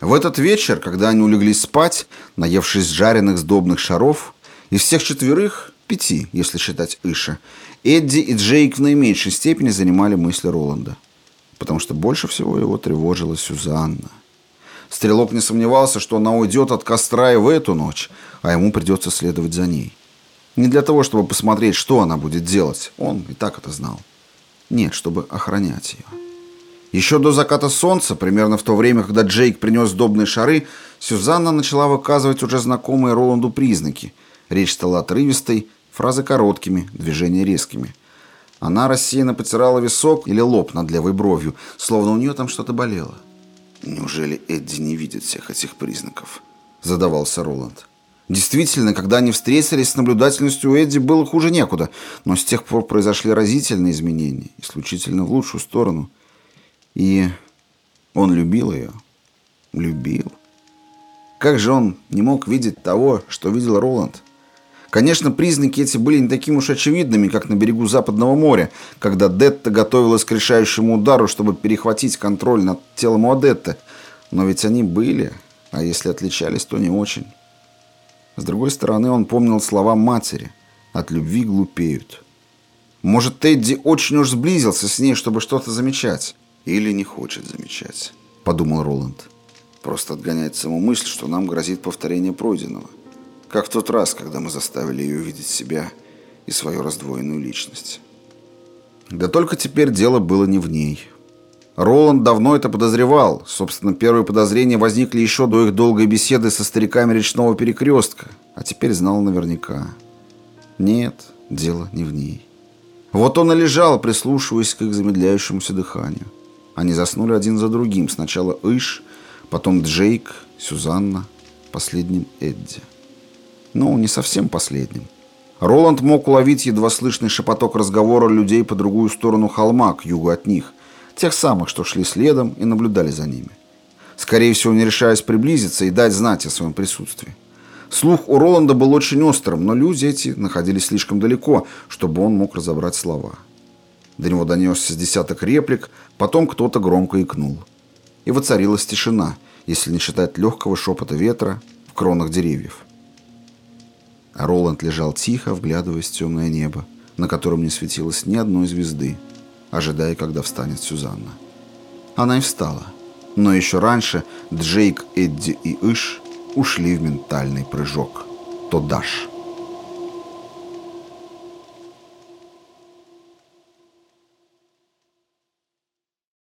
В этот вечер, когда они улеглись спать, наевшись жареных сдобных шаров, из всех четверых, пяти, если считать Иша, Эдди и Джейк в наименьшей степени занимали мысли Роланда. Потому что больше всего его тревожила Сюзанна. Стрелок не сомневался, что она уйдет от костра и в эту ночь, а ему придется следовать за ней. Не для того, чтобы посмотреть, что она будет делать. Он и так это знал. Нет, чтобы охранять ее. Еще до заката солнца, примерно в то время, когда Джейк принес сдобные шары, Сюзанна начала выказывать уже знакомые Роланду признаки. Речь стала отрывистой, фразы короткими, движения резкими. Она рассеянно потирала висок или лоб над левой бровью, словно у нее там что-то болело. «Неужели Эдди не видит всех этих признаков?» – задавался Роланд. Действительно, когда они встретились с наблюдательностью у Эдди, было хуже некуда, но с тех пор произошли разительные изменения, исключительно в лучшую сторону – и он любил ее. Любил. Как же он не мог видеть того, что видел Роланд? Конечно, признаки эти были не такими уж очевидными, как на берегу Западного моря, когда Детта готовилась к решающему удару, чтобы перехватить контроль над телом у Адетты. Но ведь они были, а если отличались, то не очень. С другой стороны, он помнил слова матери «От любви глупеют». Может, Тедди очень уж сблизился с ней, чтобы что-то замечать. Или не хочет замечать, подумал Роланд. Просто отгоняет саму мысль, что нам грозит повторение пройденного. Как в тот раз, когда мы заставили ее увидеть себя и свою раздвоенную личность. Да только теперь дело было не в ней. Роланд давно это подозревал. Собственно, первые подозрения возникли еще до их долгой беседы со стариками речного перекрестка. А теперь знал наверняка. Нет, дело не в ней. Вот он и лежал, прислушиваясь к их замедляющемуся дыханию. Они заснули один за другим. Сначала Иш, потом Джейк, Сюзанна, последним Эдди. Ну, не совсем последним. Роланд мог уловить едва слышный шепоток разговора людей по другую сторону холма, к югу от них. Тех самых, что шли следом и наблюдали за ними. Скорее всего, не решаясь приблизиться и дать знать о своем присутствии. Слух у Роланда был очень острым, но люди эти находились слишком далеко, чтобы он мог разобрать слова. До него донесся с десяток реплик, потом кто-то громко икнул. И воцарилась тишина, если не считать легкого шепота ветра в кронах деревьев. А Роланд лежал тихо, вглядываясь в темное небо, на котором не светилось ни одной звезды, ожидая, когда встанет Сюзанна. Она и встала. Но еще раньше Джейк, Эдди и Иш ушли в ментальный прыжок. То Даш.